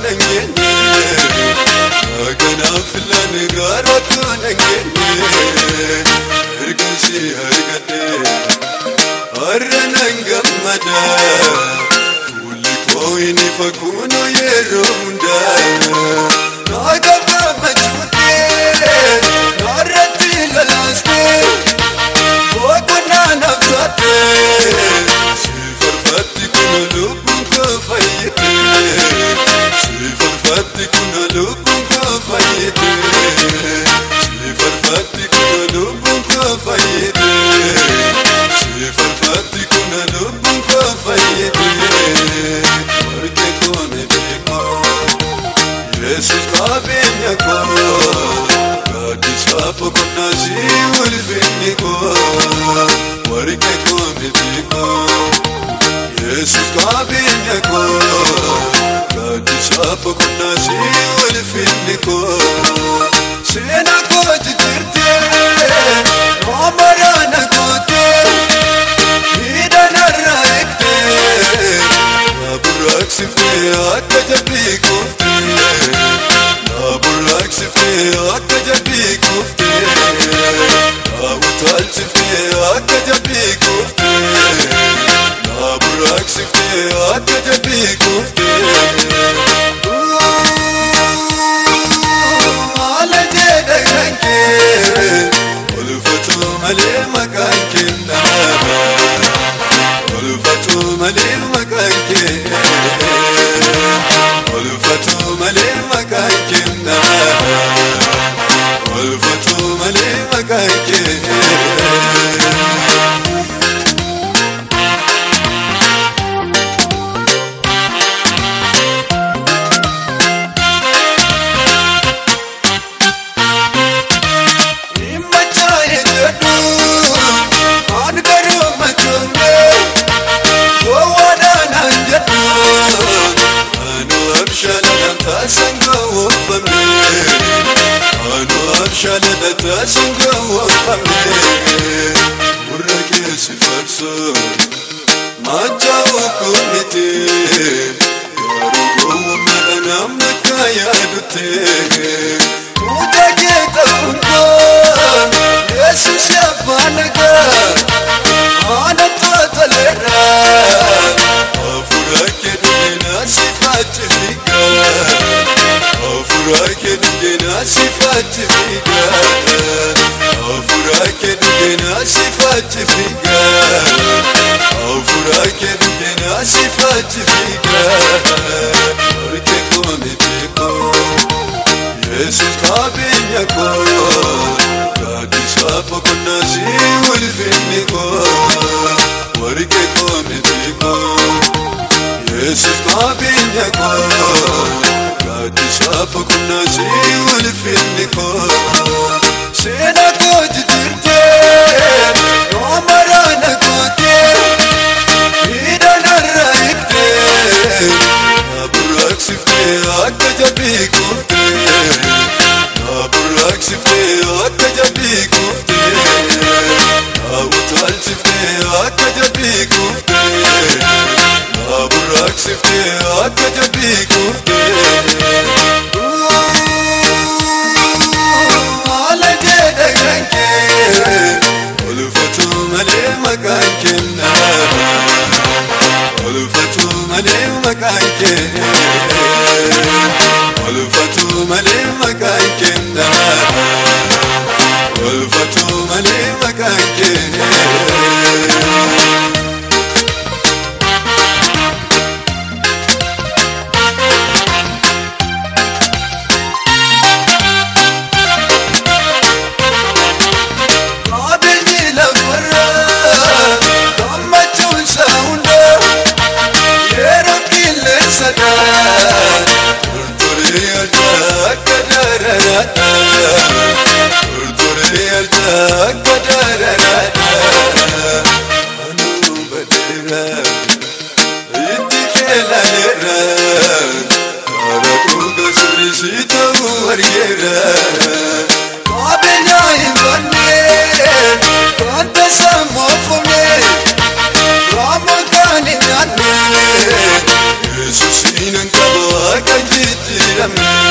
ነኝ ተገናፍለን بيتيكو يسوس قابين يكو قادي شافك الناسي والفين لكو سينا كوت ترتي عمرانا كوتي إيدنا الرايكتي يا براك سفي حتى جبلي كوفتي يا براك سفي حتى جبلي كوفتي يا وتالسفي حتى جبلي صفاتي فيك أفراك الدنا صفاتي فيك أفراك الدنا صفاتي فيك senses kabin yako Kakishka pakonashi ulfin niko Warike komitiko Yesus kabin yako Kakishka pakonashi ulfin niko Sedat شفتي اكد بيك وفتي ما برك شفتي ردور يدك بدر انا انا بدر يتكل على عربو قصر شيتور يرا قابنا يمنين كنت سمو فمين رمضان يمنين يسوسين انقضاك جدي رمين